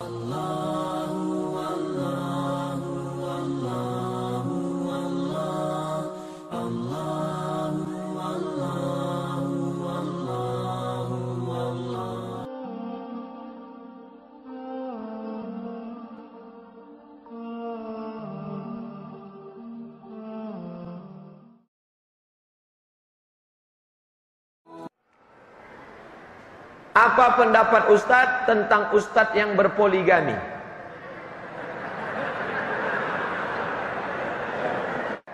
Allah. Apa pendapat Ustadz tentang Ustadz yang berpoligami?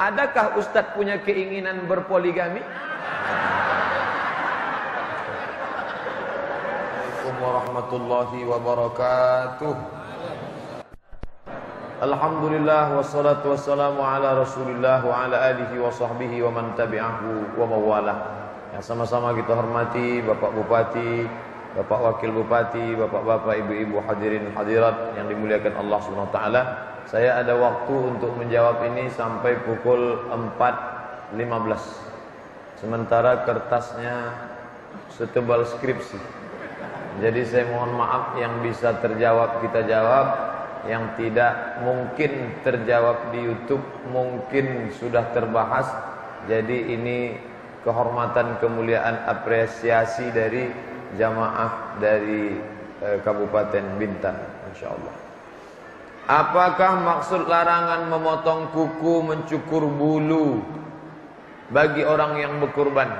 Adakah Ustadz punya keinginan berpoligami? Assalamualaikum warahmatullahi wabarakatuh. Alhamdulillah wassalatu wassalamu ala Rasulillah wa ala alihi wa sahbihi wa man tabi'ahu wa mawalah. Yang sama-sama kita hormati Bapak Bupati, Bapak Wakil Bupati, Bapak-bapak, Ibu-ibu hadirin hadirat yang dimuliakan Allah Subhanahu wa taala. Saya ada waktu untuk menjawab ini sampai pukul 4.15. Sementara kertasnya setebal skripsi. Jadi saya mohon maaf yang bisa terjawab kita jawab, yang tidak mungkin terjawab di YouTube mungkin sudah terbahas. Jadi ini kehormatan, kemuliaan, apresiasi dari jamaah dari eh, Kabupaten Bintan insyaallah. Apakah maksud larangan memotong kuku, mencukur bulu bagi orang yang berkurban?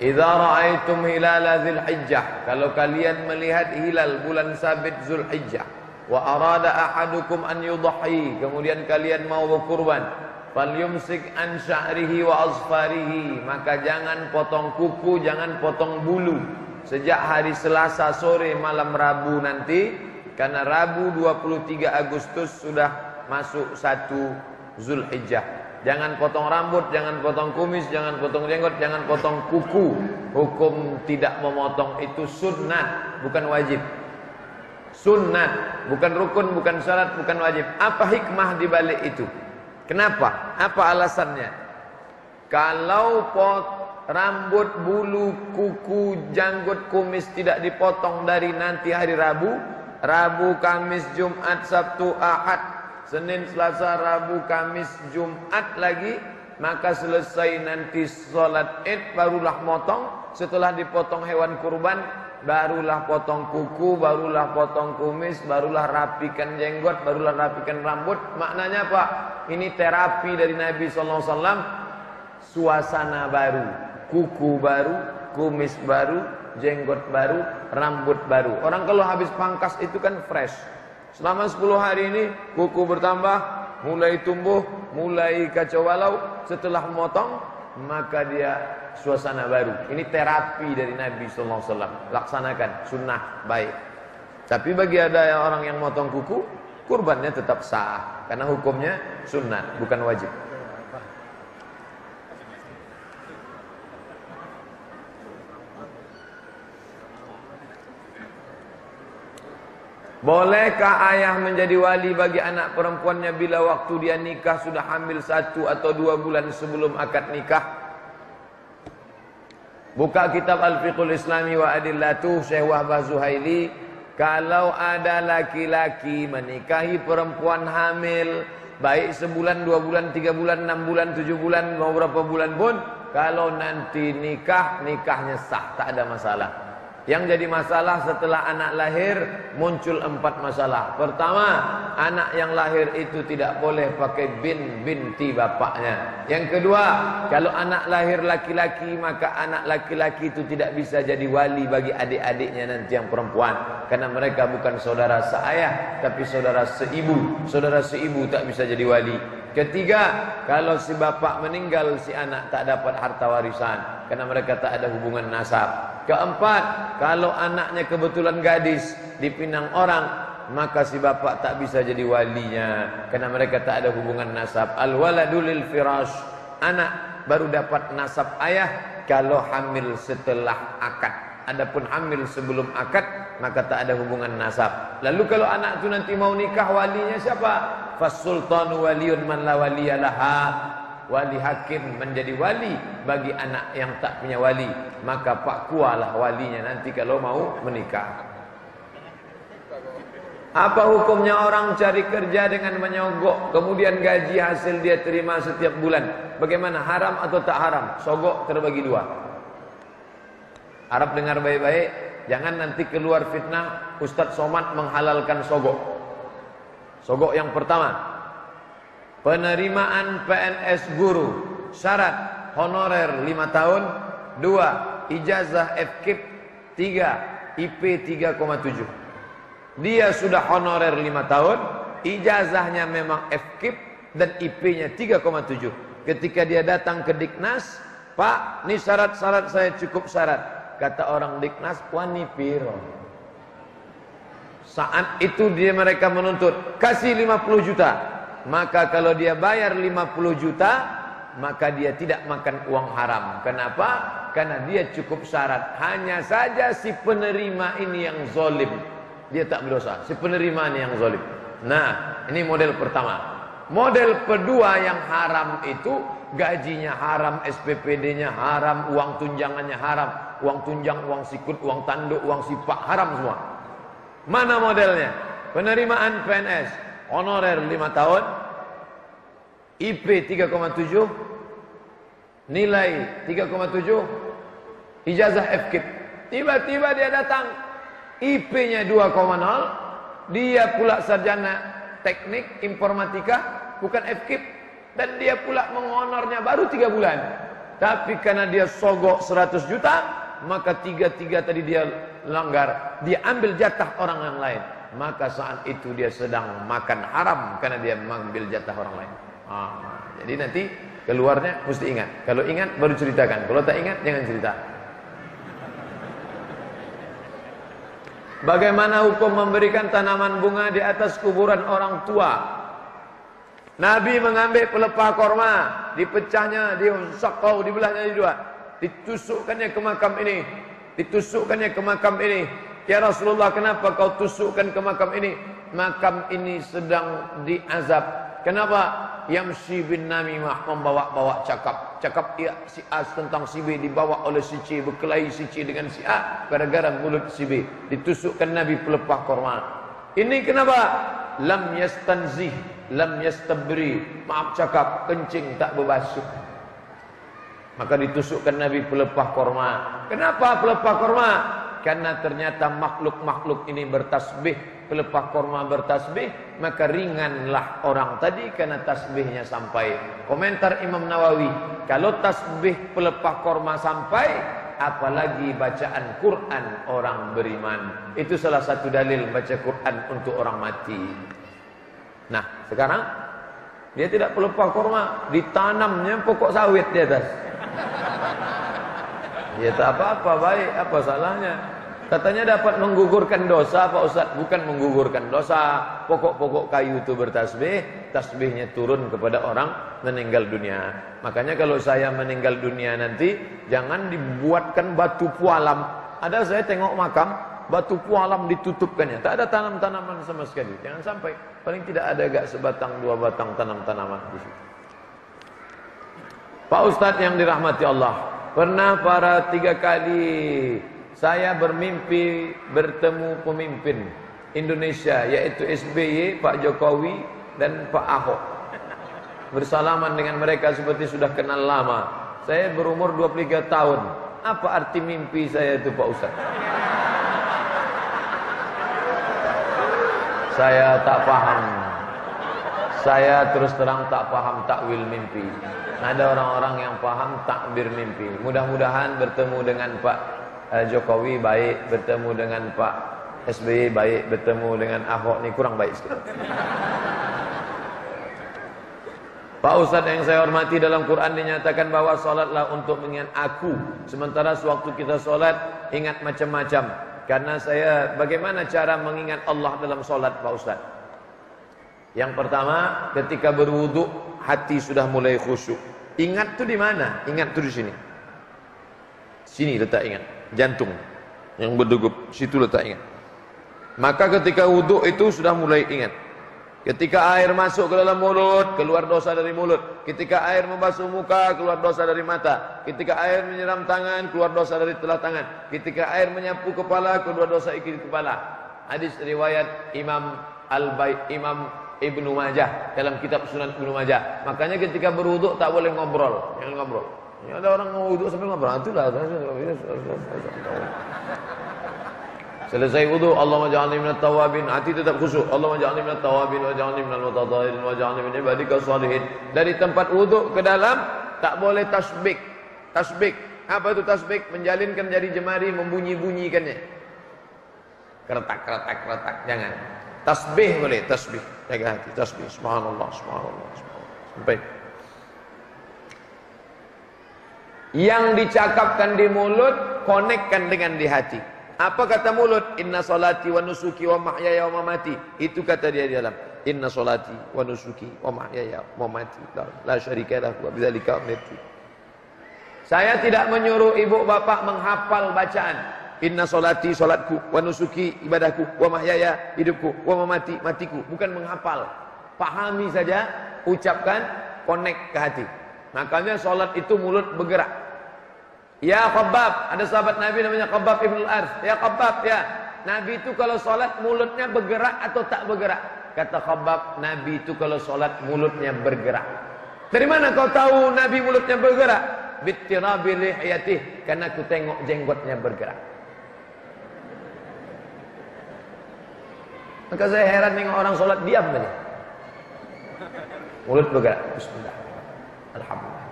Idza ra'aitum hilala Dzulhijjah, kalau kalian melihat hilal bulan sabit Zulhijjah, wa arada ahadukum an yudhi, kemudian kalian mau berkurban, Falyumsik an sya'rihi wa azfarihi Maka jangan potong kuku, jangan potong bulu. Sejak hari Selasa sore malam Rabu nanti Karena Rabu 23 Agustus sudah masuk satu Zulhijjah. Jangan potong rambut, jangan potong kumis, jangan potong jenggot, jangan potong kuku. Hukum tidak memotong itu sunnah, bukan wajib. Sunnah, bukan rukun, bukan syarat, bukan wajib. Apa hikmah di balik itu? Kenapa? Apa alasannya? Kalau pot rambut, bulu, kuku, janggut, kumis tidak dipotong dari nanti hari Rabu, Rabu, Kamis, Jumat, Sabtu, Ahad, Senin, Selasa, Rabu, Kamis, Jumat lagi, maka selesai nanti sholat id barulah motong. Setelah dipotong hewan kurban, barulah potong kuku, barulah potong kumis, barulah rapikan jenggot, barulah rapikan rambut. Maknanya apa? Ini terapi dari Nabi wasallam. Suasana baru, kuku baru, kumis baru, jenggot baru, rambut baru. Orang kalau habis pangkas itu kan fresh. Selama 10 hari ini kuku bertambah, mulai tumbuh, mulai kacau balau, setelah memotong maka dia suasana baru. Ini terapi dari Nabi sallallahu alaihi wasallam. Laksanakan sunnah baik. Tapi bagi ada orang yang motong kuku, kurbannya tetap sah karena hukumnya sunnah bukan wajib. Bolehkah ayah menjadi wali bagi anak perempuannya bila waktu dia nikah sudah hamil satu atau dua bulan sebelum akad nikah? Buka kitab Al-Fiqhul Islami wa Adillatuh Syekh Wahbah Zuhaili. Kalau ada laki-laki menikahi perempuan hamil, baik sebulan, dua bulan, tiga bulan, enam bulan, tujuh bulan, mau berapa bulan pun, kalau nanti nikah, nikahnya sah, tak ada masalah. Yang jadi masalah setelah anak lahir muncul empat masalah. Pertama, anak yang lahir itu tidak boleh pakai bin binti bapaknya. Yang kedua, kalau anak lahir laki-laki maka anak laki-laki itu tidak bisa jadi wali bagi adik-adiknya nanti yang perempuan. Karena mereka bukan saudara seayah tapi saudara seibu. Saudara seibu tak bisa jadi wali. Ketiga, kalau si bapak meninggal si anak tak dapat harta warisan karena mereka tak ada hubungan nasab. Keempat, kalau anaknya kebetulan gadis dipinang orang, maka si bapak tak bisa jadi walinya karena mereka tak ada hubungan nasab. Al waladul firash. Anak baru dapat nasab ayah kalau hamil setelah akad. Adapun hamil sebelum akad maka tak ada hubungan nasab. Lalu kalau anak itu nanti mau nikah walinya siapa? Fasultanu waliyun man la waliyalaha wali hakim menjadi wali bagi anak yang tak punya wali. Maka pak kualah walinya nanti kalau mau menikah. Apa hukumnya orang cari kerja dengan menyogok Kemudian gaji hasil dia terima setiap bulan? Bagaimana haram atau tak haram? Sogok terbagi dua. Harap dengar baik-baik Jangan nanti keluar fitnah Ustadz Somad menghalalkan sogok Sogok yang pertama Penerimaan PNS guru Syarat honorer 5 tahun 2. Ijazah FKIP 3. IP 3,7 dia sudah honorer 5 tahun, ijazahnya memang FKIP dan IP-nya 3,7. Ketika dia datang ke Diknas, Pak, ini syarat-syarat saya cukup syarat. Kata orang Diknas, wani piro. Saat itu dia mereka menuntut, kasih 50 juta. Maka kalau dia bayar 50 juta, maka dia tidak makan uang haram. Kenapa? Karena dia cukup syarat. Hanya saja si penerima ini yang zolim dia tak berdosa. Si penerimaan yang zalim. Nah, ini model pertama. Model kedua yang haram itu gajinya haram, SPPD-nya haram, uang tunjangannya haram, uang tunjang, uang sikut, uang tanduk, uang sipak haram semua. Mana modelnya? Penerimaan PNS honorer 5 tahun, IP 3,7, nilai 3,7, ijazah FKIP. Tiba-tiba dia datang. IP-nya 2,0 dia pula sarjana teknik informatika bukan FKIP dan dia pula mengonornya baru 3 bulan. Tapi karena dia sogok 100 juta maka tiga-tiga tadi dia langgar dia ambil jatah orang yang lain. Maka saat itu dia sedang makan haram karena dia mengambil jatah orang lain. Ah, jadi nanti keluarnya mesti ingat. Kalau ingat baru ceritakan. Kalau tak ingat jangan cerita. Bagaimana hukum memberikan tanaman bunga di atas kuburan orang tua? Nabi mengambil pelepah korma, dipecahnya, disakau, dibelahnya di dua. Ditusukkannya ke makam ini. Ditusukkannya ke makam ini. Ya Rasulullah, kenapa kau tusukkan ke makam ini? Makam ini sedang diazab. Kenapa? Yamsi bin Namimah membawa-bawa cakap. Cakap ia si A tentang si B dibawa oleh si C. Berkelahi si C dengan si A. Gara-gara mulut si B. Ditusukkan Nabi pelepah korma. Ini kenapa? Lam yastanzih. Lam yastabri. Maaf cakap. Kencing tak berbasuh. Maka ditusukkan Nabi pelepah korma. Kenapa pelepah korma? Karena ternyata makhluk-makhluk ini bertasbih pelepah korma bertasbih maka ringanlah orang tadi karena tasbihnya sampai komentar Imam Nawawi kalau tasbih pelepah korma sampai apalagi bacaan Quran orang beriman itu salah satu dalil baca Quran untuk orang mati nah sekarang dia tidak pelepah korma ditanamnya pokok sawit di atas ya tak apa-apa baik. Apa salahnya? Katanya dapat menggugurkan dosa Pak Ustaz. Bukan menggugurkan dosa. Pokok-pokok kayu itu bertasbih Tasbihnya turun kepada orang meninggal dunia. Makanya kalau saya meninggal dunia nanti Jangan dibuatkan batu pualam. Ada saya tengok makam Batu pualam ditutupkannya Tak ada tanam-tanaman sama sekali. Jangan sampai. Paling tidak ada gak sebatang dua batang tanam-tanaman Pak Ustadz yang dirahmati Allah Pernah para tiga kali saya bermimpi bertemu pemimpin Indonesia yaitu SBY, Pak Jokowi dan Pak Ahok. Bersalaman dengan mereka seperti sudah kenal lama. Saya berumur 23 tahun. Apa arti mimpi saya itu Pak Ustaz? Saya tak paham. Saya terus terang tak paham takwil mimpi. Ada orang-orang yang paham takbir mimpi. Mudah-mudahan bertemu dengan Pak Eh, Jokowi baik bertemu dengan Pak SBY baik bertemu dengan Ahok ni kurang baik sikit. Pak Ustaz yang saya hormati dalam Quran dinyatakan bahwa solatlah untuk mengingat aku. Sementara sewaktu kita solat ingat macam-macam. Karena saya bagaimana cara mengingat Allah dalam solat Pak Ustaz? Yang pertama ketika berwuduk hati sudah mulai khusyuk. Ingat tu di mana? Ingat tu di sini. Sini letak ingat. Jantung. Yang berdegup. Situ letak ingat. Maka ketika wudhu itu sudah mulai ingat. Ketika air masuk ke dalam mulut keluar dosa dari mulut. Ketika air membasuh muka keluar dosa dari mata. Ketika air menyiram tangan keluar dosa dari telah tangan. Ketika air menyapu kepala keluar dosa ikut kepala. Hadis riwayat Imam Al-Bait Imam Ibnu Majah dalam kitab Sunan Ibnu Majah. Makanya ketika berwuduk tak boleh ngobrol, jangan ngobrol. Ya ada orang wuduk sambil ngobrol, itulah. Selesai wudu, Allah maj'alni minat tawabin. Hati tetap khusyuk. Allah maj'alni minat tawabin wa ja'alni minal mutatahhirin wa ja'alni min ibadika salihin. Dari tempat wudu ke dalam tak boleh tasbih. Tasbih. Apa itu tasbih? Menjalinkan jari jemari, membunyi-bunyikannya. Keretak, keretak, keretak. Jangan. Tasbih boleh, tasbih. Jaga hati, tasbih. Subhanallah, subhanallah, subhanallah. Sampai. Yang dicakapkan di mulut, konekkan dengan di hati. Apa kata mulut? Inna salati wa nusuki wa mahyaya wa mamati. Itu kata dia di dalam. Inna salati wa nusuki wa mahyaya wa mamati. La, la syarika lahu wa bidzalika umirtu. Saya tidak menyuruh ibu bapak menghafal bacaan. Inna salati salatku wa nusuki ibadahku wa mahyaya hidupku wa mamati matiku. Bukan menghafal. Pahami saja, ucapkan, connect ke hati. Makanya salat itu mulut bergerak. Ya Khabbab, ada sahabat Nabi namanya Khabbab Ibn Al-Arz. Ya Khabbab, ya. Nabi itu kalau sholat mulutnya bergerak atau tak bergerak? Kata Khabbab, Nabi itu kalau sholat mulutnya bergerak. Dari mana kau tahu Nabi mulutnya bergerak? Bittirabi lihiyatih. Karena aku tengok jenggotnya bergerak. Maka saya heran dengan orang sholat diam saja. Mulut bergerak. Bismillah. Alhamdulillah.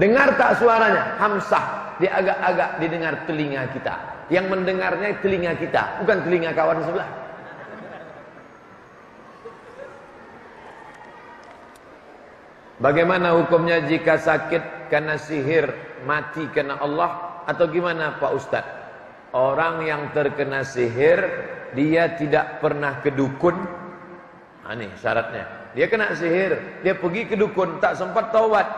Dengar tak suaranya? Hamsah dia agak-agak didengar telinga kita. Yang mendengarnya telinga kita, bukan telinga kawan sebelah. Bagaimana hukumnya jika sakit karena sihir, mati karena Allah atau gimana Pak Ustaz? Orang yang terkena sihir, dia tidak pernah ke dukun. Nah, ini syaratnya. Dia kena sihir, dia pergi ke dukun, tak sempat taubat.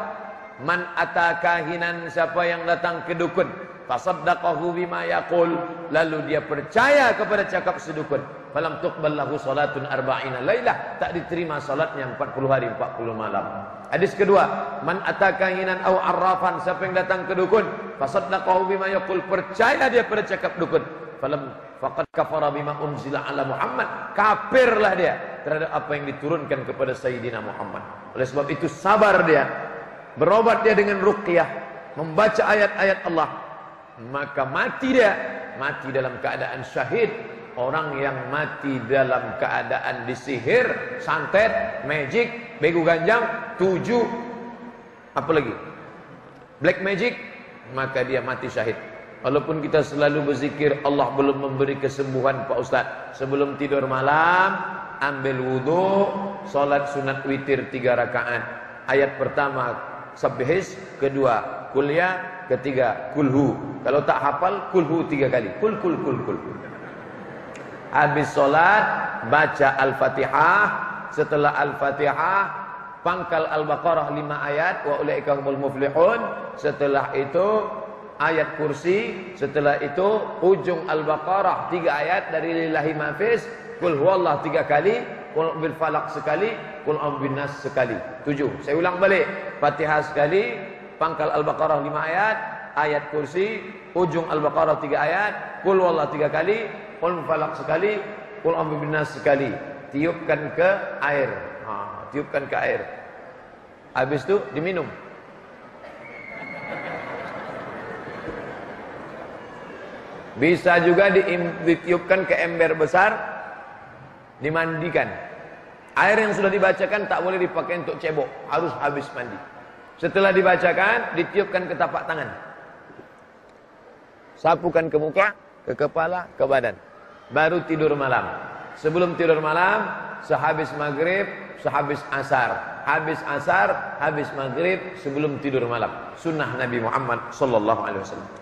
Man atakahinan siapa yang datang ke dukun? Fasaddaqahu bima yaqul. Lalu dia percaya kepada cakap sedukun. Falam tuqbal lahu salatun arba'ina laylah. Tak diterima salatnya 40 hari 40 malam. Hadis kedua. Man atakahinan aw arrafan Siapa yang datang ke dukun? Fasaddaqahu bima yaqul. Percaya dia pada cakap dukun. Falam faqad kafara bima unzila ala Muhammad. Kafirlah dia terhadap apa yang diturunkan kepada Sayyidina Muhammad. Oleh sebab itu sabar dia. Berobat dia dengan ruqyah, membaca ayat-ayat Allah, maka mati dia, mati dalam keadaan syahid. Orang yang mati dalam keadaan disihir, santet, magic, begu ganjang, tujuh, apa lagi? Black magic, maka dia mati syahid. Walaupun kita selalu berzikir Allah belum memberi kesembuhan Pak Ustaz. Sebelum tidur malam Ambil wudhu Salat sunat witir tiga rakaat. Ayat pertama Sabbihis kedua kuliah ketiga kulhu. Kalau tak hafal kulhu tiga kali. Kul kul kul kul. Habis solat baca al-fatihah. Setelah al-fatihah pangkal al-baqarah lima ayat. Wa ulaika muflihun. Setelah itu ayat kursi setelah itu ujung al-baqarah tiga ayat dari lillahi mafis kul huwallah tiga kali kul bil falak sekali Qul nas sekali. Tujuh. Saya ulang balik. Fatihah sekali, pangkal Al-Baqarah lima ayat, ayat kursi, ujung Al-Baqarah tiga ayat, Qul wallah tiga kali, Qul falak sekali, Qul nas sekali. Tiupkan ke air. Ha, tiupkan ke air. Habis itu diminum. Bisa juga ditiupkan ke ember besar, dimandikan. Air yang sudah dibacakan tak boleh dipakai untuk cebok, harus habis mandi. Setelah dibacakan, ditiupkan ke tapak tangan. Sapukan ke muka, ke kepala, ke badan. Baru tidur malam. Sebelum tidur malam, sehabis maghrib, sehabis asar. Habis asar, habis maghrib, sebelum tidur malam. Sunnah Nabi Muhammad sallallahu alaihi wasallam.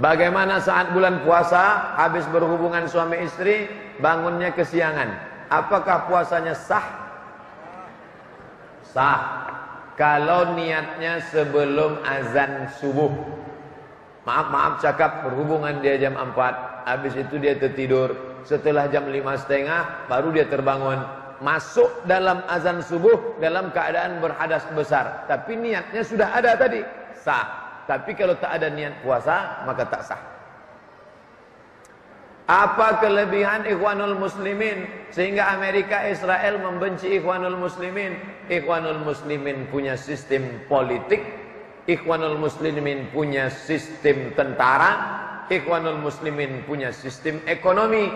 Bagaimana saat bulan puasa, habis berhubungan suami istri, bangunnya kesiangan. Apakah puasanya sah? Sah. Kalau niatnya sebelum azan subuh. Maaf-maaf cakap berhubungan dia jam 4. Habis itu dia tertidur. Setelah jam 5 setengah baru dia terbangun. Masuk dalam azan subuh dalam keadaan berhadas besar. Tapi niatnya sudah ada tadi. Sah. Tapi kalau tak ada niat puasa maka tak sah. Apa kelebihan Ikhwanul Muslimin sehingga Amerika Israel membenci Ikhwanul Muslimin? Ikhwanul Muslimin punya sistem politik, Ikhwanul Muslimin punya sistem tentara, Ikhwanul Muslimin punya sistem ekonomi.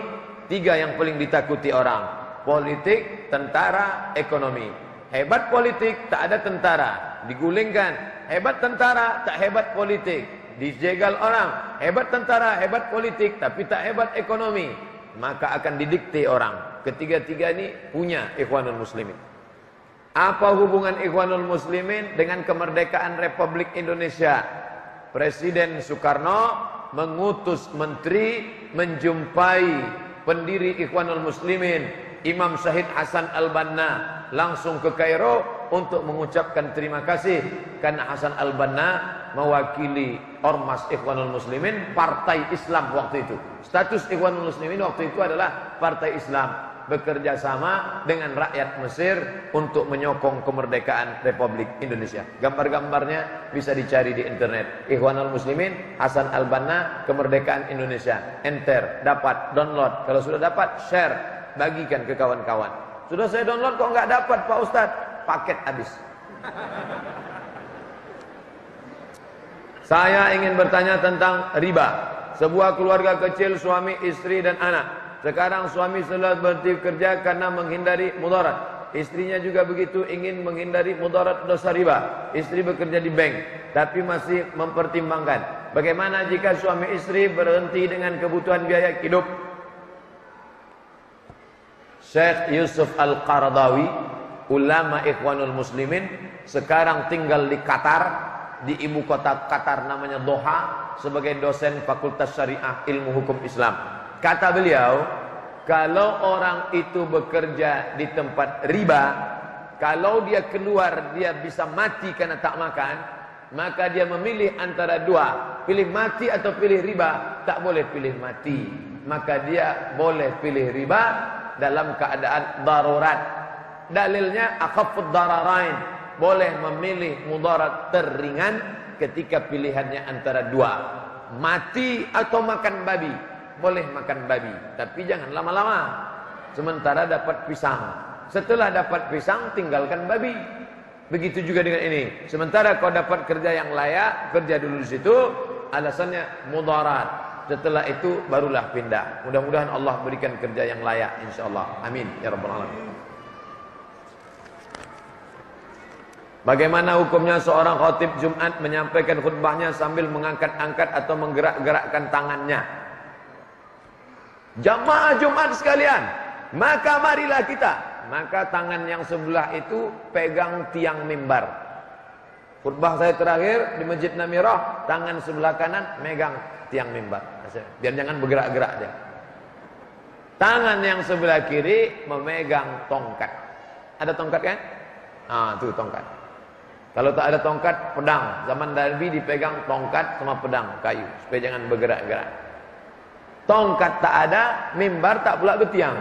Tiga yang paling ditakuti orang. Politik, tentara, ekonomi. Hebat politik, tak ada tentara. Digulingkan. Hebat tentara, tak hebat politik dijegal orang, hebat tentara, hebat politik, tapi tak hebat ekonomi, maka akan didikte orang. Ketiga-tiga ini punya ikhwanul muslimin. Apa hubungan ikhwanul muslimin dengan kemerdekaan Republik Indonesia? Presiden Soekarno mengutus menteri menjumpai pendiri ikhwanul muslimin Imam Syahid Hasan Al-Banna langsung ke Kairo untuk mengucapkan terima kasih karena Hasan Al-Banna mewakili Ormas Ikhwanul Muslimin partai Islam waktu itu. Status Ikhwanul Muslimin waktu itu adalah partai Islam bekerja sama dengan rakyat Mesir untuk menyokong kemerdekaan Republik Indonesia. Gambar-gambarnya bisa dicari di internet. Ikhwanul Muslimin, Hasan Al-Banna, kemerdekaan Indonesia. Enter, dapat, download. Kalau sudah dapat, share, bagikan ke kawan-kawan. Sudah saya download kok nggak dapat Pak Ustadz? Paket habis. Saya ingin bertanya tentang riba. Sebuah keluarga kecil suami, istri dan anak. Sekarang suami sudah berhenti kerja karena menghindari mudarat. Istrinya juga begitu ingin menghindari mudarat dosa riba. Istri bekerja di bank tapi masih mempertimbangkan. Bagaimana jika suami istri berhenti dengan kebutuhan biaya hidup? Syekh Yusuf Al-Qaradawi, ulama Ikhwanul Muslimin, sekarang tinggal di Qatar di ibu kota Qatar namanya Doha sebagai dosen Fakultas Syariah Ilmu Hukum Islam. Kata beliau, kalau orang itu bekerja di tempat riba, kalau dia keluar dia bisa mati karena tak makan, maka dia memilih antara dua, pilih mati atau pilih riba, tak boleh pilih mati. Maka dia boleh pilih riba dalam keadaan darurat. Dalilnya akhafud dararain, boleh memilih mudarat teringan ketika pilihannya antara dua. Mati atau makan babi. Boleh makan babi, tapi jangan lama-lama. Sementara dapat pisang. Setelah dapat pisang, tinggalkan babi. Begitu juga dengan ini. Sementara kau dapat kerja yang layak, kerja dulu di situ, alasannya mudarat. Setelah itu barulah pindah. Mudah-mudahan Allah berikan kerja yang layak insyaallah. Amin ya rabbal alamin. Bagaimana hukumnya seorang khotib Jumat menyampaikan khutbahnya sambil mengangkat-angkat atau menggerak-gerakkan tangannya? Jamaah Jumat sekalian, maka marilah kita. Maka tangan yang sebelah itu pegang tiang mimbar. Khutbah saya terakhir di Masjid Namirah, tangan sebelah kanan megang tiang mimbar. Biar jangan bergerak-gerak dia. Tangan yang sebelah kiri memegang tongkat. Ada tongkat kan? Ah, itu tongkat. Kalau tak ada tongkat, pedang. Zaman Nabi dipegang tongkat sama pedang kayu supaya jangan bergerak-gerak. Tongkat tak ada, mimbar tak pula bertiang.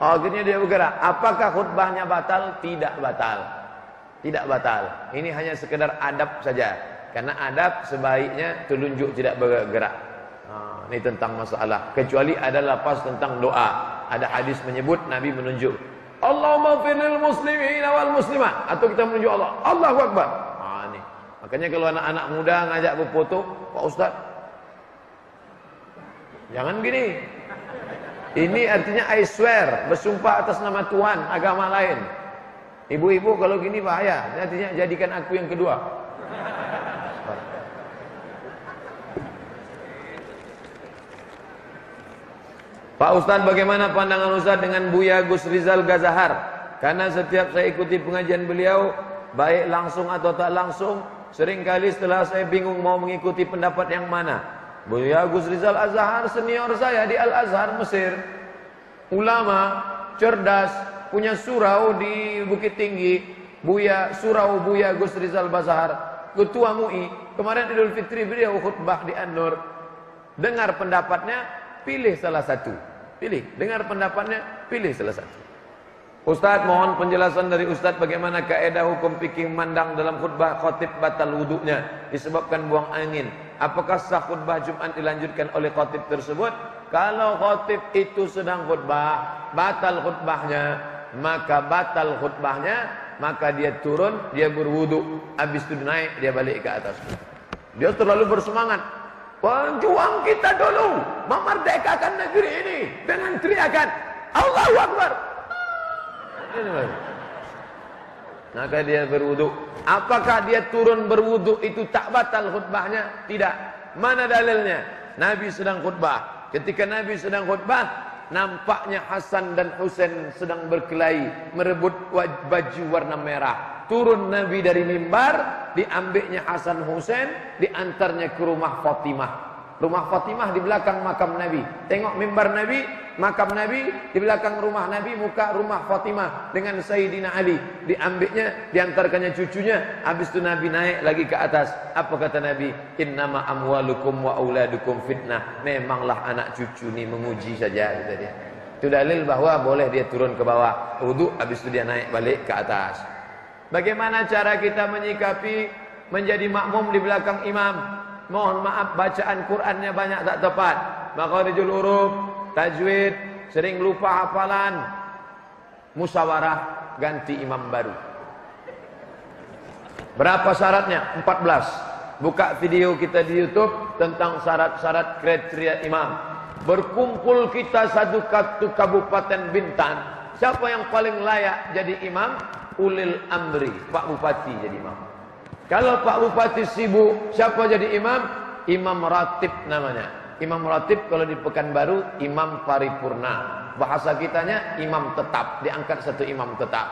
Akhirnya dia bergerak. Apakah khutbahnya batal? Tidak batal. Tidak batal. Ini hanya sekedar adab saja. Karena adab sebaiknya telunjuk tidak bergerak. Ini tentang masalah. Kecuali ada lapas tentang doa. Ada hadis menyebut Nabi menunjuk Allahumma firlil muslimin wal muslimat. Atau kita menuju Allah. Allahu Akbar. Ini. makanya kalau anak-anak muda ngajak berfoto Pak Ustaz jangan gini. Ini artinya I swear bersumpah atas nama Tuhan agama lain. Ibu-ibu kalau gini bahaya. Artinya jadikan aku yang kedua Pak Ustaz bagaimana pandangan Ustaz dengan Buya Gus Rizal Gazahar? Karena setiap saya ikuti pengajian beliau, baik langsung atau tak langsung, sering kali setelah saya bingung mau mengikuti pendapat yang mana. Buya Gus Rizal Azhar senior saya di Al-Azhar Mesir. Ulama, cerdas, punya surau di Bukit Tinggi. Buya surau Buya Gus Rizal Bazahar, ketua MUI. Kemarin Idul Fitri beliau khutbah di An-Nur. Dengar pendapatnya, pilih salah satu. Pilih, dengar pendapatnya, pilih salah satu. Ustaz mohon penjelasan dari Ustaz bagaimana kaedah hukum fikih mandang dalam khutbah khotib batal wuduknya disebabkan buang angin. Apakah sah khutbah Jumat dilanjutkan oleh khotib tersebut? Kalau khotib itu sedang khutbah, batal khutbahnya, maka batal khutbahnya, maka dia turun, dia berwudu, habis itu naik, dia balik ke atas. Dia terlalu bersemangat. Pejuang kita dulu memerdekakan negeri ini dengan teriakan Allahu Akbar. Maka dia berwudu. Apakah dia turun berwudu itu tak batal khutbahnya? Tidak. Mana dalilnya? Nabi sedang khutbah. Ketika Nabi sedang khutbah, nampaknya Hasan dan Husain sedang berkelahi merebut baju warna merah. Turun Nabi dari mimbar, diambilnya Hasan Husain, diantarnya ke rumah Fatimah. Rumah Fatimah di belakang makam Nabi. Tengok mimbar Nabi, makam Nabi, di belakang rumah Nabi, muka rumah Fatimah dengan Sayyidina Ali. Diambilnya, diantarkannya cucunya. Habis itu Nabi naik lagi ke atas. Apa kata Nabi? Innama amwalukum wa auladukum fitnah. Memanglah anak cucu ini menguji saja. Kata dia. Itu dalil bahwa boleh dia turun ke bawah. Wudhu, habis itu dia naik balik ke atas. Bagaimana cara kita menyikapi menjadi makmum di belakang imam? mohon maaf bacaan Qurannya banyak tak tepat. Makharijul huruf, tajwid, sering lupa hafalan. Musyawarah ganti imam baru. Berapa syaratnya? 14. Buka video kita di YouTube tentang syarat-syarat kriteria imam. Berkumpul kita satu kabupaten Bintan. Siapa yang paling layak jadi imam? Ulil Amri, Pak Bupati jadi imam. Kalau Pak Bupati sibuk, siapa jadi imam? Imam Ratib namanya. Imam Ratib kalau di Pekanbaru, imam paripurna. Bahasa kitanya imam tetap, diangkat satu imam tetap.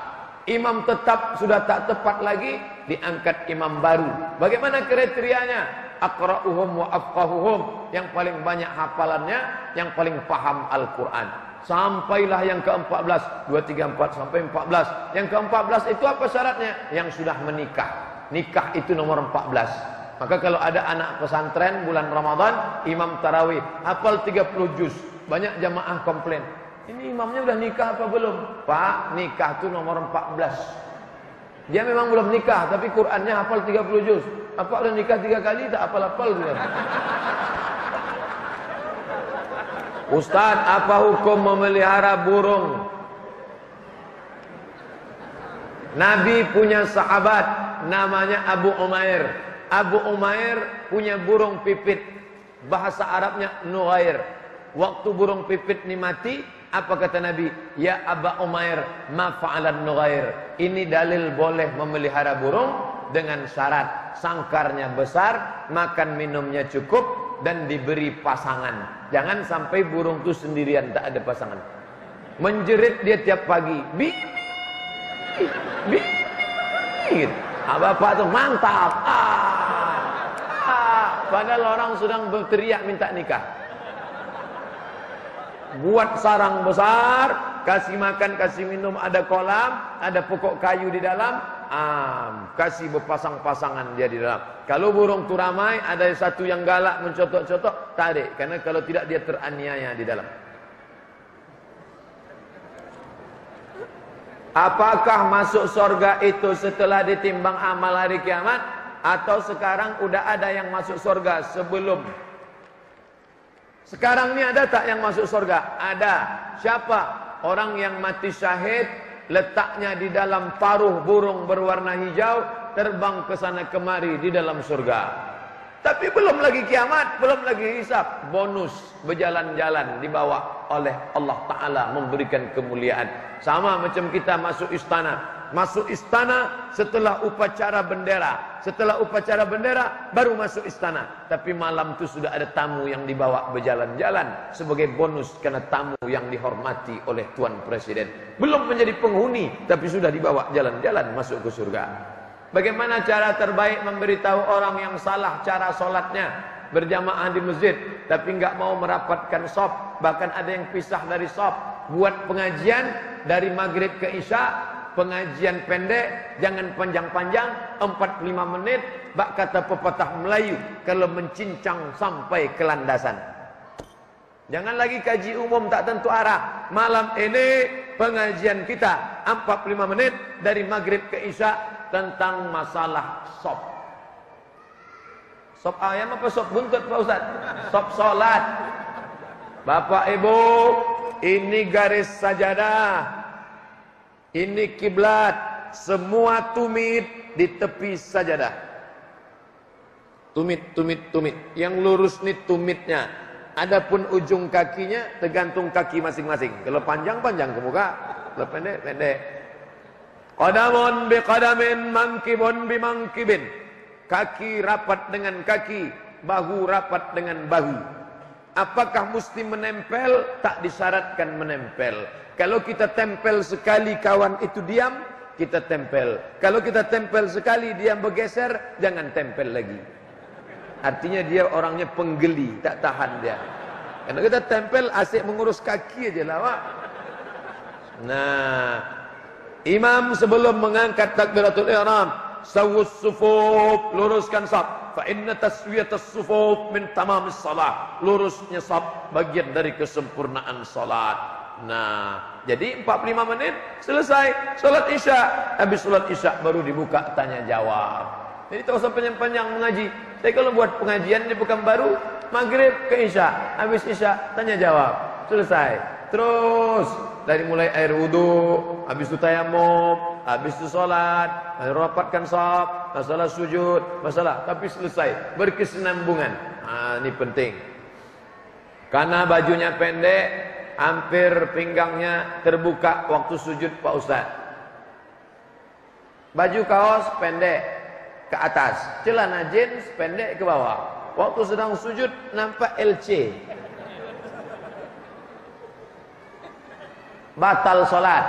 Imam tetap sudah tak tepat lagi, diangkat imam baru. Bagaimana kriterianya? Akra'uhum wa afqahuhum. Yang paling banyak hafalannya, yang paling paham Al-Quran. Sampailah yang ke-14. 2, 3, 4 sampai 14. Yang ke-14 itu apa syaratnya? Yang sudah menikah. Nikah itu nomor 14 maka kalau ada anak pesantren bulan Ramadan imam tarawih hafal 30 juz. Banyak jamaah komplain ini imamnya udah nikah apa belum? Pak nikah itu nomor 14 dia memang belum nikah tapi Qurannya hafal 30 juz. Apa udah nikah tiga kali? Tak hafal-hafal dia Ustaz, apa hukum memelihara burung? Nabi punya sahabat namanya Abu Umair. Abu Umair punya burung pipit. Bahasa Arabnya Nuhair. Waktu burung pipit ini mati, apa kata Nabi? Ya Abu Umair, ma fa'alan Nuhair. Ini dalil boleh memelihara burung dengan syarat sangkarnya besar, makan minumnya cukup dan diberi pasangan. Jangan sampai burung itu sendirian tak ada pasangan. Menjerit dia tiap pagi. Bi bi, bi. Ah, bapak tu mantap. Ah, ah. Padahal orang sedang berteriak minta nikah. Buat sarang besar, kasih makan, kasih minum, ada kolam, ada pokok kayu di dalam, am, kasih berpasang-pasangan dia di dalam. Kalau burung tu ramai, ada satu yang galak mencotok-cotok, tarik. Karena kalau tidak dia teraniaya di dalam. Apakah masuk surga itu setelah ditimbang amal hari kiamat atau sekarang udah ada yang masuk surga sebelum? Sekarang ini ada tak yang masuk surga? Ada. Siapa? Orang yang mati syahid letaknya di dalam paruh burung berwarna hijau terbang ke sana kemari di dalam surga. Tapi belum lagi kiamat, belum lagi hisab. Bonus berjalan-jalan dibawa oleh Allah Ta'ala memberikan kemuliaan. Sama macam kita masuk istana. Masuk istana setelah upacara bendera. Setelah upacara bendera baru masuk istana. Tapi malam itu sudah ada tamu yang dibawa berjalan-jalan. Sebagai bonus karena tamu yang dihormati oleh Tuan Presiden. Belum menjadi penghuni tapi sudah dibawa jalan-jalan masuk ke surga. Bagaimana cara terbaik memberitahu orang yang salah cara solatnya berjamaah di masjid tapi enggak mau merapatkan sop bahkan ada yang pisah dari sop buat pengajian dari maghrib ke isya pengajian pendek jangan panjang-panjang 45 menit bak kata pepatah Melayu kalau mencincang sampai ke landasan jangan lagi kaji umum tak tentu arah malam ini pengajian kita 45 menit dari maghrib ke isya tentang masalah sop. Sop ayam apa sop buntut Pak Ustaz? Sop salat. Bapak Ibu, ini garis sajadah. Ini kiblat. Semua tumit di tepi sajadah. Tumit, tumit, tumit. Yang lurus nih tumitnya. Adapun ujung kakinya tergantung kaki masing-masing. Kalau panjang panjang ke muka, kalau pendek pendek. Qadamun bi qadamin, mangkibun bi mangkibin. Kaki rapat dengan kaki, bahu rapat dengan bahu. Apakah mesti menempel? Tak disyaratkan menempel. Kalau kita tempel sekali kawan itu diam, kita tempel. Kalau kita tempel sekali diam bergeser, jangan tempel lagi. Artinya dia orangnya penggeli, tak tahan dia. Karena kita tempel asyik mengurus kaki aja lah, Pak. Nah, imam sebelum mengangkat takbiratul ihram, sawus sufuf, luruskan saf. Fa inna taswiyatas sufuf min tamamis salat. Lurusnya saf bagian dari kesempurnaan salat. Nah, jadi 45 menit selesai salat Isya. Habis salat Isya baru dibuka tanya jawab. Jadi tak usah panjang-panjang mengaji. Tapi kalau buat pengajian ini bukan baru, maghrib ke isya. Habis isya, tanya jawab. Selesai. Terus dari mulai air wudhu, habis itu tayamum, habis itu sholat, rapatkan sahab, masalah sujud, masalah. Tapi selesai. Berkesinambungan. Ah, ini penting. Karena bajunya pendek, hampir pinggangnya terbuka waktu sujud Pak Ustaz. Baju kaos pendek, ke atas, celana jeans pendek ke bawah. Waktu sedang sujud nampak LC. Batal solat.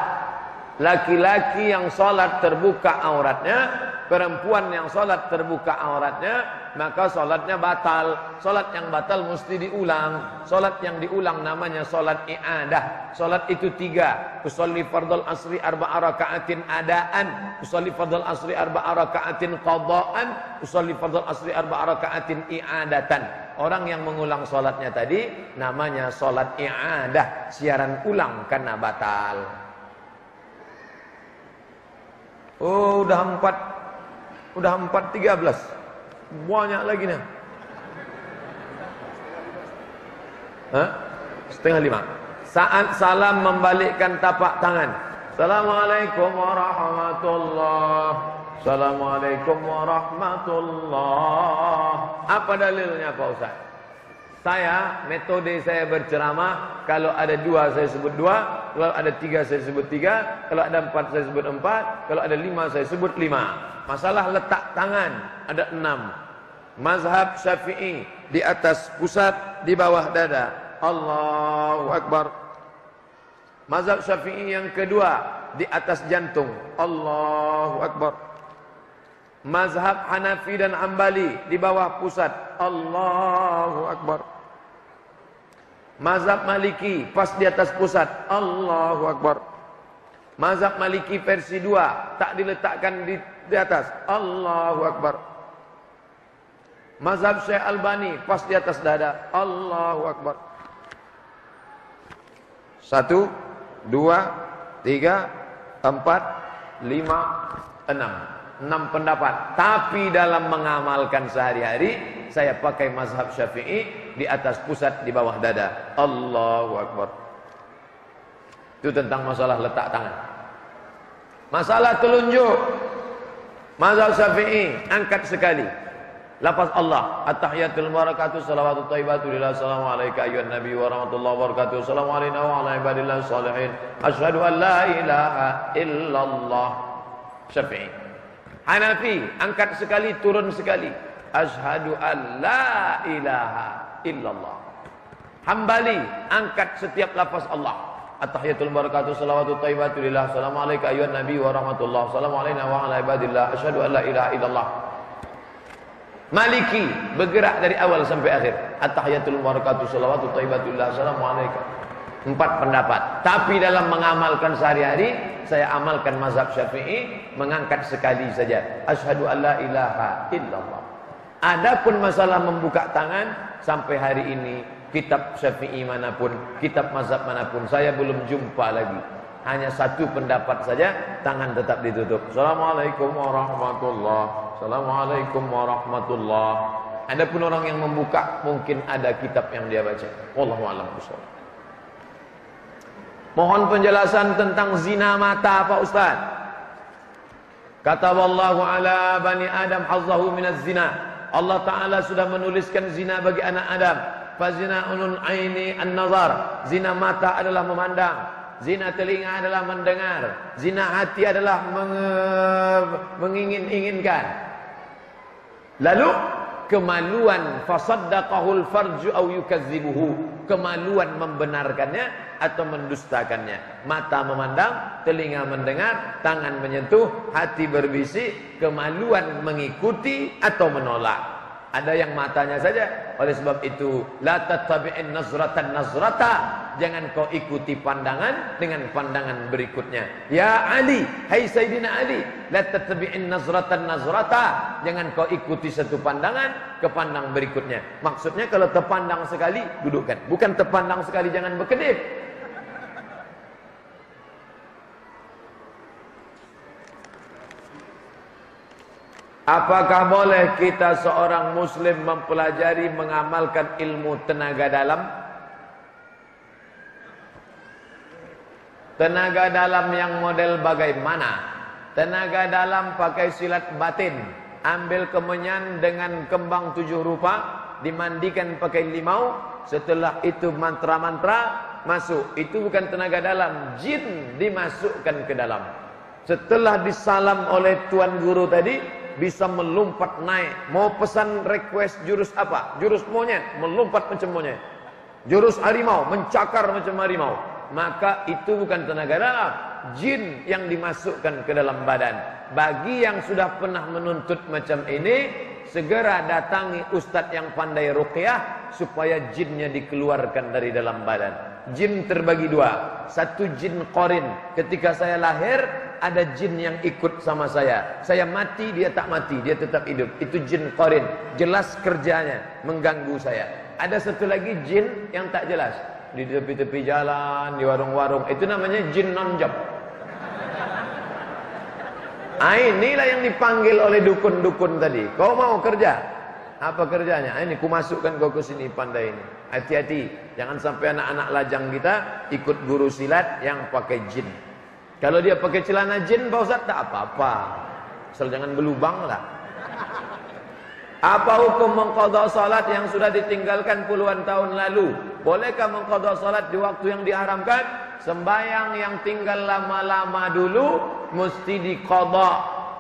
Laki-laki yang solat terbuka auratnya, perempuan yang solat terbuka auratnya, maka solatnya batal. Solat yang batal mesti diulang. Solat yang diulang namanya solat i'adah. Solat itu tiga. Usolli fardal asri arba'a raka'atin adaan. Usolli fardal asri arba'a raka'atin qadaan. Usolli fardal asri arba'a i'adatan. Orang yang mengulang solatnya tadi namanya solat i'adah. Siaran ulang karena batal. Oh, udah empat, udah empat tiga belas. Banyak lagi nih. Hah? Setengah lima. Saat salam membalikkan tapak tangan. Assalamualaikum warahmatullahi Assalamualaikum warahmatullahi Apa dalilnya Pak Ustaz? Saya, metode saya berceramah, kalau ada dua saya sebut dua, kalau ada tiga saya sebut tiga, kalau ada empat saya sebut empat, kalau ada lima saya sebut lima. Masalah letak tangan, ada enam. Mazhab syafi'i, di atas pusat, di bawah dada. Allahu Akbar. Mazhab syafi'i yang kedua, di atas jantung. Allahu Akbar. Mazhab Hanafi dan Ambali, di bawah pusat. Allahu Akbar. Mazhab Maliki pas di atas pusat. Allahu Akbar. Mazhab Maliki versi 2 tak diletakkan di, di atas. Allahu Akbar. Mazhab Syekh Albani pas di atas dada. Allahu Akbar. Satu, dua, tiga, empat, lima, enam. Enam pendapat. Tapi dalam mengamalkan sehari-hari, saya pakai mazhab syafi'i di atas pusat di bawah dada. Allahu Akbar. Itu tentang masalah letak tangan. Masalah telunjuk. Mazhab Syafi'i angkat sekali. Lafaz Allah, at-tahiyatul barakatuh salawatu thayyibatu lillah assalamu alayka ayyuhan nabi wa rahmatullahi wa barakatuh. Assalamu alayna wa ala ibadillah salihin. Asyhadu an la ilaha illallah. Syafi'i. Hanafi angkat sekali turun sekali. Asyhadu an la ilaha illallah. Hambali angkat setiap lafaz Allah. At-tahiyatul barakatuh salawatu thayyibatu lillah. Assalamualaikum ayuhan nabi wa rahmatullah. Assalamualaikum wa ala ibadillah. Asyhadu an la ilaha illallah. Maliki bergerak dari awal sampai akhir. At-tahiyatul barakatuh salawatu thayyibatu lillah. Assalamualaikum. Empat pendapat. Tapi dalam mengamalkan sehari-hari, saya amalkan mazhab Syafi'i mengangkat sekali saja. Asyhadu an la ilaha illallah. Adapun masalah membuka tangan, sampai hari ini kitab syafi'i mana pun, kitab mazhab mana pun saya belum jumpa lagi. Hanya satu pendapat saja, tangan tetap ditutup. Assalamualaikum warahmatullahi Assalamualaikum warahmatullahi Adapun orang yang membuka mungkin ada kitab yang dia baca. Wallahu a'lam. Mohon penjelasan tentang zina mata Pak Ustaz. Kata wallahu ala bani Adam hazzahu minaz zina. Allah Taala sudah menuliskan zina bagi anak Adam. Fazina unun aini an-nazar. Zina mata adalah memandang. Zina telinga adalah mendengar. Zina hati adalah mengingin-inginkan. Lalu kemaluan fasaddaqahul farju au yukazzibuhu kemaluan membenarkannya atau mendustakannya. Mata memandang telinga mendengar tangan menyentuh hati berbisik kemaluan mengikuti atau menolak ada yang matanya saja. Oleh sebab itu, la tattabi'in nazratan nazrata. Jangan kau ikuti pandangan dengan pandangan berikutnya. Ya Ali, hai Sayyidina Ali, la tattabi'in nazratan nazrata. Jangan kau ikuti satu pandangan ke pandang berikutnya. Maksudnya kalau terpandang sekali, dudukkan. Bukan terpandang sekali jangan berkedip. Apakah boleh kita seorang muslim mempelajari mengamalkan ilmu tenaga dalam? Tenaga dalam yang model bagaimana? Tenaga dalam pakai silat batin, ambil kemenyan dengan kembang tujuh rupa, dimandikan pakai limau, setelah itu mantra-mantra masuk. Itu bukan tenaga dalam, jin dimasukkan ke dalam. Setelah disalam oleh tuan guru tadi, bisa melompat naik. Mau pesan request jurus apa? Jurus monyet, melompat macam monyet. Jurus harimau, mencakar macam harimau. Maka itu bukan tenaga dalam, jin yang dimasukkan ke dalam badan. Bagi yang sudah pernah menuntut macam ini, segera datangi ustadz yang pandai ruqyah supaya jinnya dikeluarkan dari dalam badan. Jin terbagi dua, satu jin korin. Ketika saya lahir, ada jin yang ikut sama saya. Saya mati, dia tak mati, dia tetap hidup. Itu jin korin. Jelas kerjanya, mengganggu saya. Ada satu lagi jin yang tak jelas. Di tepi-tepi jalan, di warung-warung. Itu namanya jin non-job. Ah, inilah yang dipanggil oleh dukun-dukun tadi. Kau mau kerja? Apa kerjanya? Ah, ini ku masukkan kau ke sini pandai ini. Hati-hati, jangan sampai anak-anak lajang kita ikut guru silat yang pakai jin. Kalau dia pakai celana jin, Pak Ustaz, tak apa-apa. Asal jangan berlubang lah. Apa hukum mengkodok salat yang sudah ditinggalkan puluhan tahun lalu? Bolehkah mengkodok salat di waktu yang diharamkan? Sembayang yang tinggal lama-lama dulu, mesti dikodok.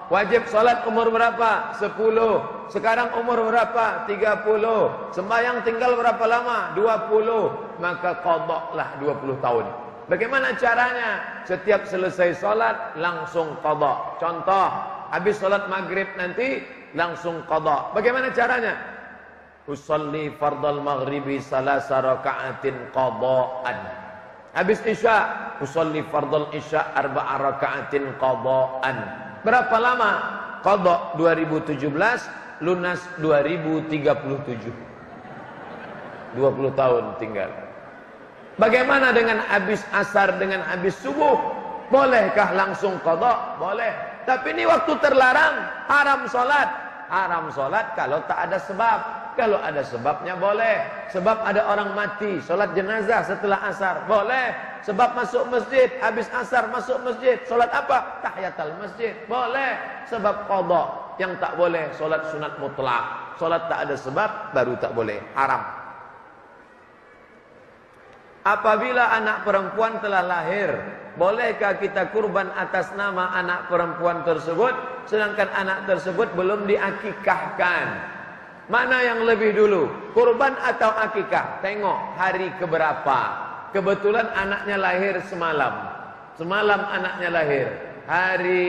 Wajib salat umur berapa? 10. Sekarang umur berapa? 30. Sembayang tinggal berapa lama? 20. Maka kodoklah 20 tahun. Bagaimana caranya? Setiap selesai solat langsung qada. Contoh, habis solat maghrib nanti langsung qada. Bagaimana caranya? Usalli fardal maghribi salasa raka'atin qada'an. Habis isya, usalli fardal isya arba'a raka'atin qada'an. Berapa lama? Qada 2017, lunas 2037. 20 tahun tinggal. Bagaimana dengan habis asar dengan habis subuh? Bolehkah langsung kodok? Boleh. Tapi ini waktu terlarang, haram solat. Haram solat kalau tak ada sebab. Kalau ada sebabnya boleh. Sebab ada orang mati, solat jenazah setelah asar. Boleh. Sebab masuk masjid, habis asar masuk masjid. Solat apa? Tahiyatul masjid. Boleh. Sebab kodok. Yang tak boleh, solat sunat mutlak. Solat tak ada sebab, baru tak boleh. Haram. Apabila anak perempuan telah lahir, bolehkah kita kurban atas nama anak perempuan tersebut sedangkan anak tersebut belum diakikahkan? Mana yang lebih dulu, kurban atau akikah? Tengok hari keberapa. Kebetulan anaknya lahir semalam. Semalam anaknya lahir. Hari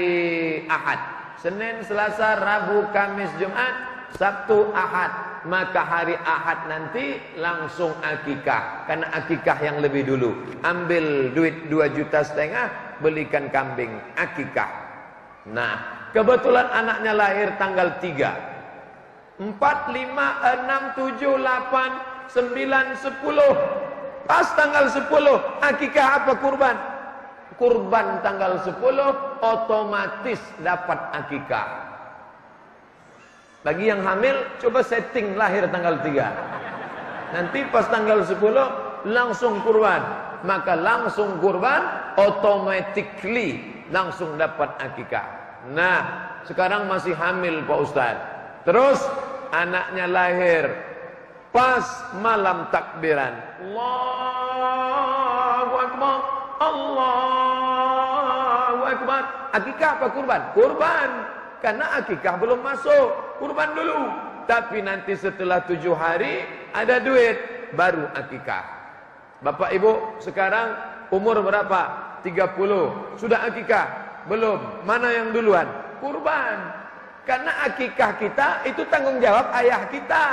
Ahad. Senin, Selasa, Rabu, Kamis, Jumat, Sabtu, Ahad maka hari Ahad nanti langsung akikah. Karena akikah yang lebih dulu. Ambil duit 2 juta setengah belikan kambing. Akikah. Nah kebetulan anaknya lahir tanggal 3 4 5 6 7 8 9 10 pas tanggal 10 akikah apa kurban? Kurban tanggal 10 otomatis dapat akikah Bagi yang hamil, coba setting lahir tanggal 3. Nanti pas tanggal 10, langsung kurban. Maka langsung kurban, automatically langsung dapat akikah. Nah, sekarang masih hamil Pak Ustaz. Terus, anaknya lahir. Pas malam takbiran. Allahu Akbar. Allahu Akbar. Akikah apa kurban? Kurban. Karena akikah belum masuk. Kurban dulu. Tapi nanti setelah tujuh hari ada duit. Baru akikah. Bapak ibu sekarang umur berapa? 30. Sudah akikah? Belum. Mana yang duluan? Kurban. Karena akikah kita itu tanggung jawab ayah kita.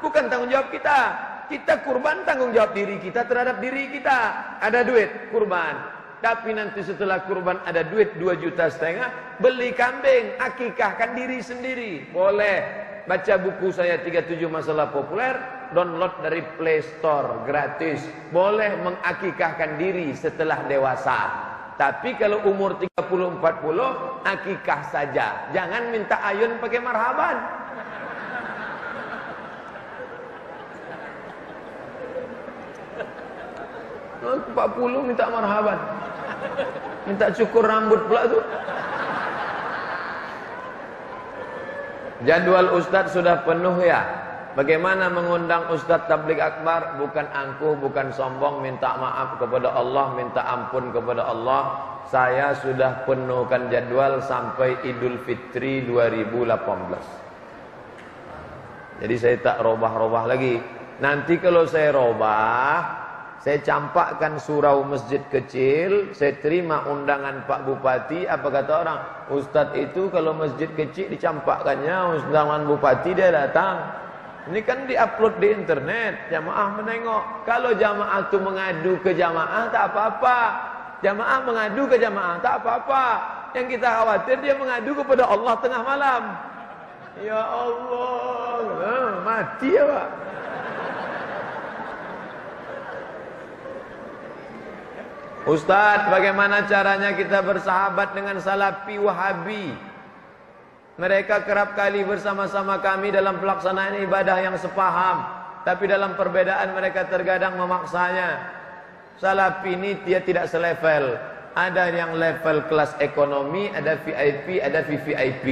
Bukan tanggung jawab kita. Kita kurban tanggung jawab diri kita terhadap diri kita. Ada duit, kurban. Tapi nanti setelah kurban ada duit 2 juta setengah, beli kambing, akikahkan diri sendiri. Boleh. Baca buku saya 37 masalah populer, download dari Play Store gratis. Boleh mengakikahkan diri setelah dewasa. Tapi kalau umur 30 40 akikah saja. Jangan minta ayun pakai marhaban. Empat puluh minta marhaban. Minta cukur rambut pula tu. Jadwal Ustadz sudah penuh ya. Bagaimana mengundang Ustadz Tablik Akbar Bukan angkuh, bukan sombong Minta maaf kepada Allah Minta ampun kepada Allah Saya sudah penuhkan jadwal Sampai Idul Fitri 2018 Jadi saya tak robah-robah lagi Nanti kalau saya robah saya campakkan surau masjid kecil, saya terima undangan Pak Bupati, apa kata orang? Ustadz itu kalau masjid kecil dicampakkannya, undangan Bupati dia datang. Ini kan diupload di internet, jamaah menengok. Kalau jamaah itu mengadu ke jamaah, tak apa-apa. Jamaah mengadu ke jamaah, tak apa-apa. Yang kita khawatir dia mengadu kepada Allah tengah malam. Ya Allah, mati ya Pak. Ustadz, bagaimana caranya kita bersahabat dengan salafi wahabi? Mereka kerap kali bersama-sama kami dalam pelaksanaan ibadah yang sepaham. Tapi dalam perbedaan mereka terkadang memaksanya. Salafi ini dia tidak selevel. Ada yang level kelas ekonomi, ada VIP, ada VVIP.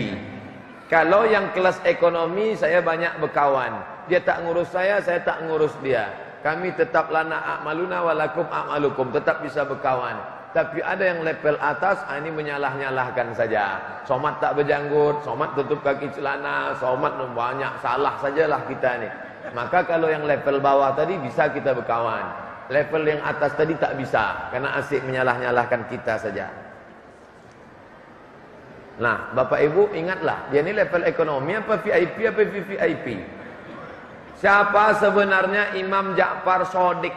Kalau yang kelas ekonomi, saya banyak berkawan. Dia tak ngurus saya, saya tak ngurus dia. Kami tetap lana a'maluna walakum a'malukum. Tetap bisa berkawan. Tapi ada yang level atas, ah, ini menyalah-nyalahkan saja. Somat tak berjanggut, somat tutup kaki celana, somat banyak salah sajalah kita ni. Maka kalau yang level bawah tadi bisa kita berkawan. Level yang atas tadi tak bisa. Karena asyik menyalah-nyalahkan kita saja. Nah, Bapak Ibu ingatlah, dia ni level ekonomi apa VIP apa VVIP? Siapa sebenarnya Imam Ja'far Sodik?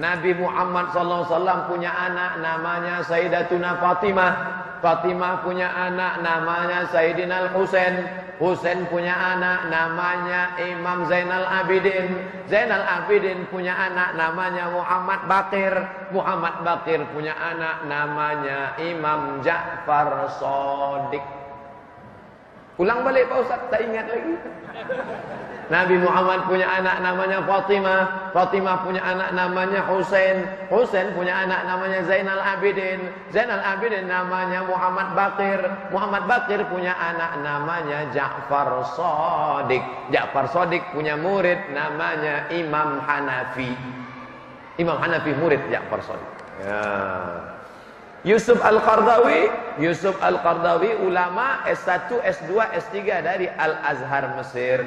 Nabi Muhammad SAW punya anak namanya Sayyidatuna Fatimah. Fatimah punya anak namanya Sayyidina Husain. Husain punya anak namanya Imam Zainal Abidin. Zainal Abidin punya anak namanya Muhammad Bakir. Muhammad Bakir punya anak namanya Imam Ja'far Sodik. Ulang balik Pak Ustaz, tak ingat lagi. Nabi Muhammad punya anak namanya Fatimah, Fatimah punya anak namanya Husain, Husain punya anak namanya Zainal Abidin, Zainal Abidin namanya Muhammad Bakir, Muhammad Bakir punya anak namanya Ja'far Shadiq, Ja'far Shadiq punya murid namanya Imam Hanafi. Imam Hanafi murid Ja'far Shadiq. Ya. Yusuf Al-Qardawi, Yusuf Al-Qardawi ulama S1, S2, S3 dari Al-Azhar Mesir.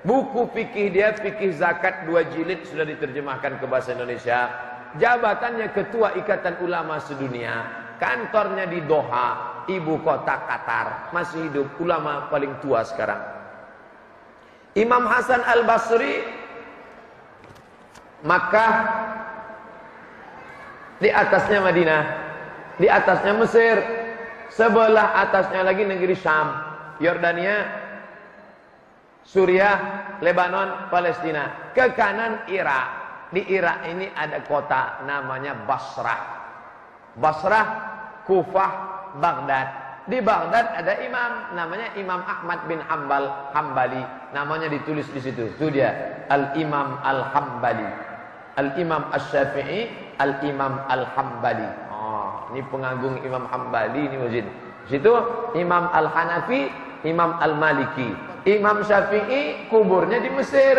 Buku fikih dia fikih zakat dua jilid sudah diterjemahkan ke bahasa Indonesia. Jabatannya ketua Ikatan Ulama Sedunia. Kantornya di Doha, ibu kota Qatar. Masih hidup ulama paling tua sekarang. Imam Hasan Al-Basri Makkah di atasnya Madinah, di atasnya Mesir, sebelah atasnya lagi negeri Syam, Yordania, Suriah, Lebanon, Palestina. Ke kanan Irak. Di Irak ini ada kota namanya Basrah. Basrah, Kufah, Baghdad. Di Baghdad ada imam namanya Imam Ahmad bin Hambal Hambali. Namanya ditulis di situ. Itu dia Al-Imam Al-Hambali. Al-Imam Asy-Syafi'i, Al-Imam Al-Hambali. Oh, ini pengagung Imam Hambali ini wajib. Situ Imam Al-Hanafi, Imam Al-Maliki. Imam Syafi'i kuburnya di Mesir.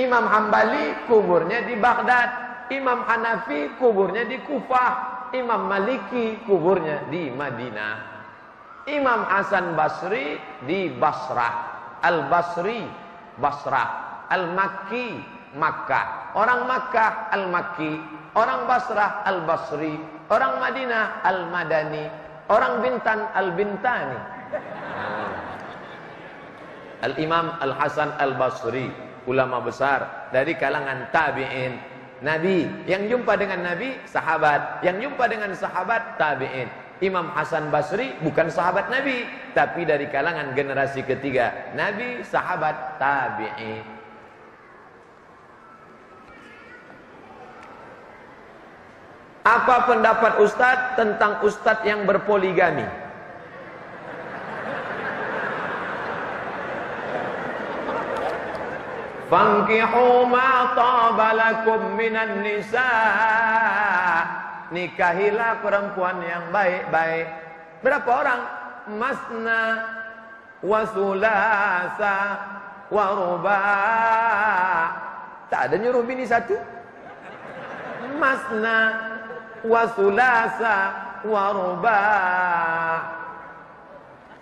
Imam Hambali kuburnya di Baghdad. Imam Hanafi kuburnya di Kufah. Imam Maliki kuburnya di Madinah. Imam Hasan Basri di Basrah. Al-Basri, Basrah. Al-Makki, Makkah. Orang Makkah, Al-Makki. Orang Basrah, Al-Basri. Orang Madinah, Al-Madani. Orang Bintan, Al-Bintani. Al-Imam Al-Hasan Al-Basri. Ulama besar dari kalangan tabi'in. Nabi, yang jumpa dengan Nabi, sahabat. Yang jumpa dengan sahabat, tabi'in. Imam Hasan Basri bukan sahabat Nabi, tapi dari kalangan generasi ketiga. Nabi, sahabat, tabi'i. Apa pendapat Ustadz tentang Ustadz yang berpoligami? Fankihu ma tabalakum minan nisa' nikahilah perempuan yang baik-baik. Berapa orang? Masna wasulasa waruba. Tak ada nyuruh bini satu. Masna wasulasa waruba.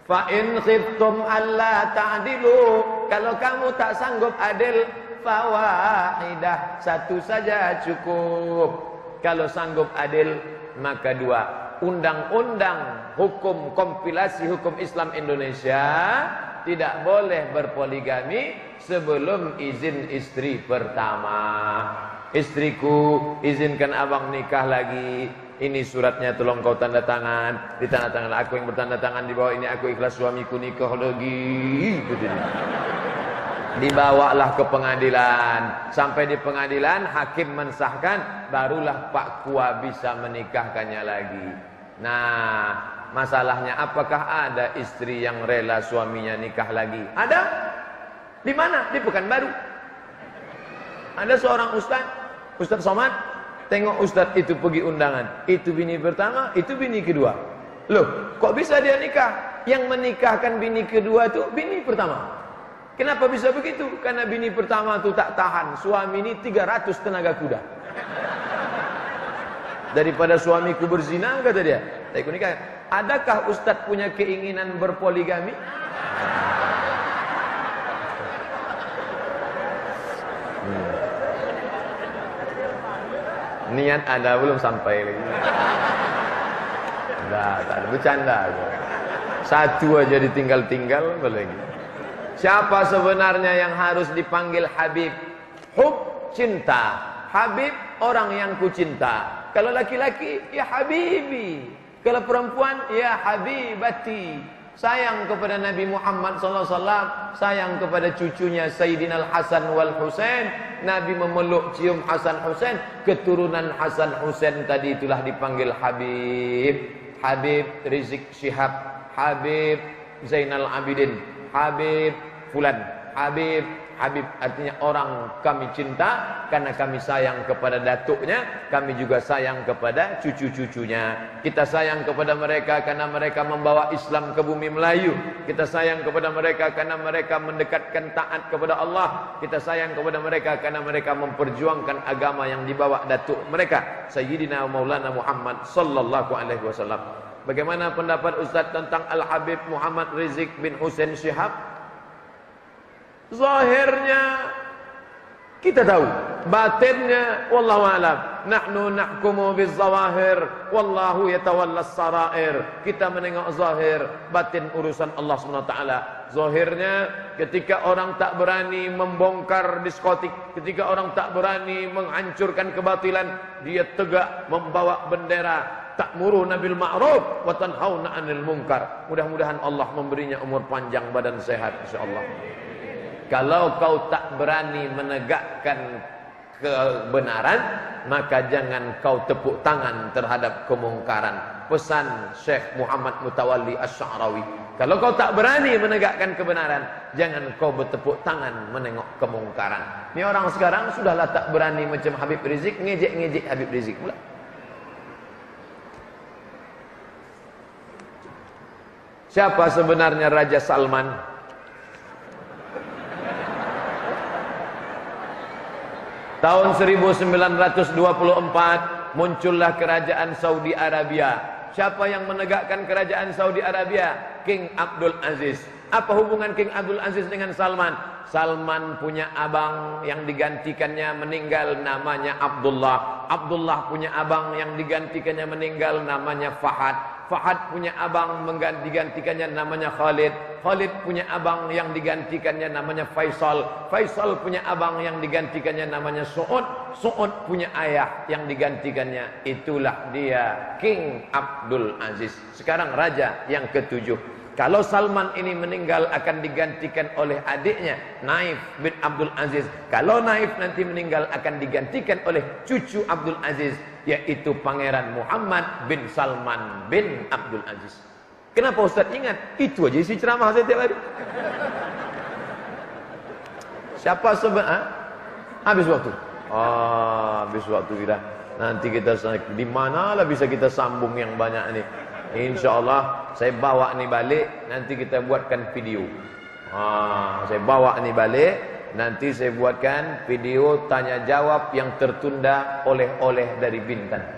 Fa in khiftum alla ta'dilu, kalau kamu tak sanggup adil, fawahidah, satu saja cukup. Kalau sanggup adil maka dua. Undang-undang hukum kompilasi hukum Islam Indonesia tidak boleh berpoligami sebelum izin istri pertama. Istriku, izinkan abang nikah lagi. Ini suratnya tolong kau tanda tangan. Di tanda tangan aku yang bertanda tangan di bawah ini aku ikhlas suamiku nikah lagi. Gitu dibawalah ke pengadilan. Sampai di pengadilan hakim mensahkan barulah Pak Kua bisa menikahkannya lagi. Nah masalahnya apakah ada istri yang rela suaminya nikah lagi? Ada. Di mana? Di Pekanbaru. Ada seorang ustaz Ustaz Somad tengok ustaz itu pergi undangan itu bini pertama itu bini kedua loh kok bisa dia nikah yang menikahkan bini kedua itu bini pertama Kenapa bisa begitu? Karena bini pertama itu tak tahan. Suami ini 300 tenaga kuda. Daripada suamiku berzina, kata dia. Ikut nikah. Adakah Ustadz punya keinginan berpoligami? Niat ada belum sampai lagi. Tidak, tak ada bercanda. Satu aja ditinggal-tinggal, boleh. Siapa sebenarnya yang harus dipanggil Habib? Hub cinta. Habib orang yang ku cinta. Kalau laki-laki ya Habibi. Kalau perempuan ya Habibati. Sayang kepada Nabi Muhammad SAW Sayang kepada cucunya Sayyidina Al-Hasan wal Husain. Nabi memeluk cium Hasan Husain. Keturunan Hasan Husain tadi itulah dipanggil Habib. Habib Rizik Syihab. Habib Zainal Abidin. Habib fulan. Habib Habib artinya orang kami cinta karena kami sayang kepada datuknya, kami juga sayang kepada cucu-cucunya. Kita sayang kepada mereka karena mereka membawa Islam ke bumi Melayu. Kita sayang kepada mereka karena mereka mendekatkan taat kepada Allah. Kita sayang kepada mereka karena mereka memperjuangkan agama yang dibawa datuk mereka, Sayyidina Maulana Muhammad sallallahu alaihi wasallam. Bagaimana pendapat Ustaz tentang Al-Habib Muhammad Rizik bin Hussein Syihab? Zahirnya kita tahu, batinnya wallahu alam. Nahnu nahkumu bizawahir, wallahu yatawalla sarair. Kita menengok zahir, batin urusan Allah SWT. Zahirnya ketika orang tak berani membongkar diskotik, ketika orang tak berani menghancurkan kebatilan, dia tegak membawa bendera ta'muru nabil ma'ruf wa tanhauna 'anil munkar. Mudah-mudahan Allah memberinya umur panjang badan sehat insyaallah. Kalau kau tak berani menegakkan kebenaran, maka jangan kau tepuk tangan terhadap kemungkaran. Pesan Syekh Muhammad Mutawalli Asy'arawi. Kalau kau tak berani menegakkan kebenaran, jangan kau bertepuk tangan menengok kemungkaran. Ini orang sekarang sudahlah tak berani macam Habib Rizik, ngejek-ngejek Habib Rizik pula. Siapa sebenarnya Raja Salman? Tahun 1924 muncullah kerajaan Saudi Arabia. Siapa yang menegakkan kerajaan Saudi Arabia? King Abdul Aziz. Apa hubungan King Abdul Aziz dengan Salman? Salman punya abang yang digantikannya meninggal namanya Abdullah. Abdullah punya abang yang digantikannya meninggal namanya Fahad. Fahad punya abang mengganti-gantikannya namanya Khalid. Khalid punya abang yang digantikannya namanya Faisal. Faisal punya abang yang digantikannya namanya Su'ud. Su'ud punya ayah yang digantikannya. Itulah dia King Abdul Aziz. Sekarang raja yang ketujuh. Kalau Salman ini meninggal akan digantikan oleh adiknya Naif bin Abdul Aziz. Kalau Naif nanti meninggal akan digantikan oleh cucu Abdul Aziz yaitu Pangeran Muhammad bin Salman bin Abdul Aziz. Kenapa Ustaz ingat? Itu aja isi ceramah saya tiap hari. Siapa sebenarnya? Habis waktu. Ah, habis waktu kita. Nanti kita di mana lah bisa kita sambung yang banyak ini. Insya Allah saya bawa ni balik nanti kita buatkan video. Ha, saya bawa ni balik nanti saya buatkan video tanya jawab yang tertunda oleh-oleh dari Bintan.